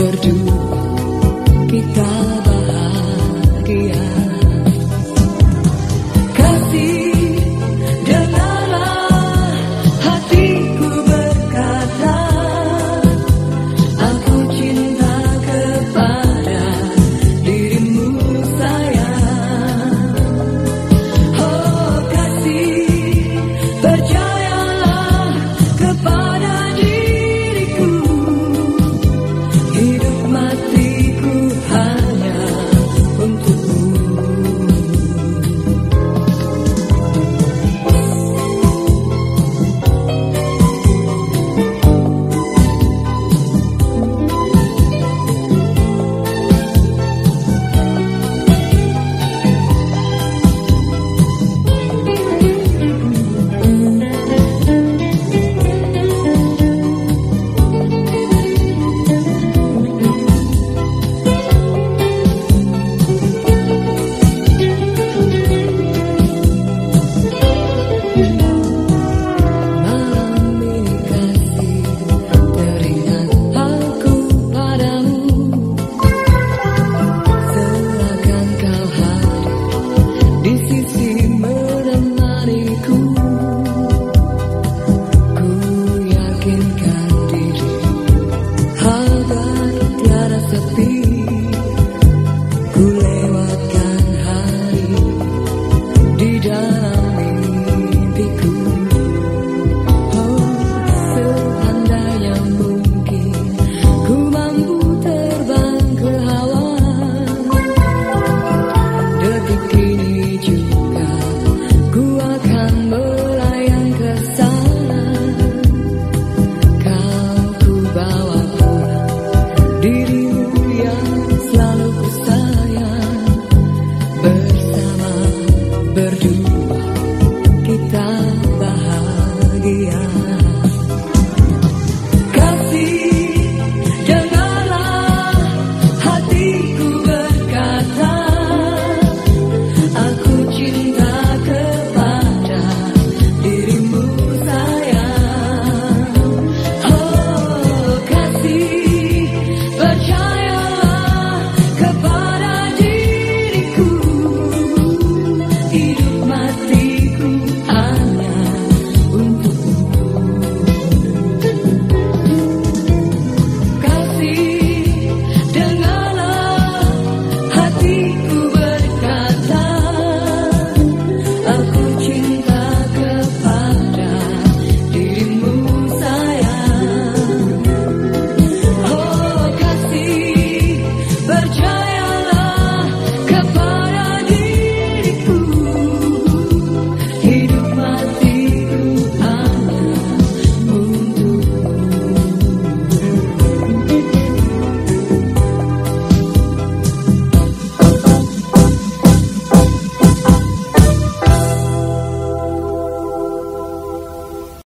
berdua. Kita bahagia. perdu.